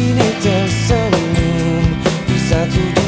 Kini tersenyum Di satu